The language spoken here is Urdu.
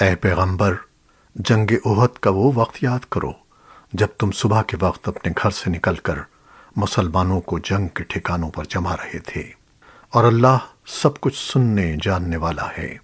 اے پیغمبر، جنگ احد کا وہ وقت یاد کرو جب تم صبح کے وقت اپنے گھر سے نکل کر مسلمانوں کو جنگ کے ٹھکانوں پر جما رہے تھے اور اللہ سب کچھ سننے جاننے والا ہے۔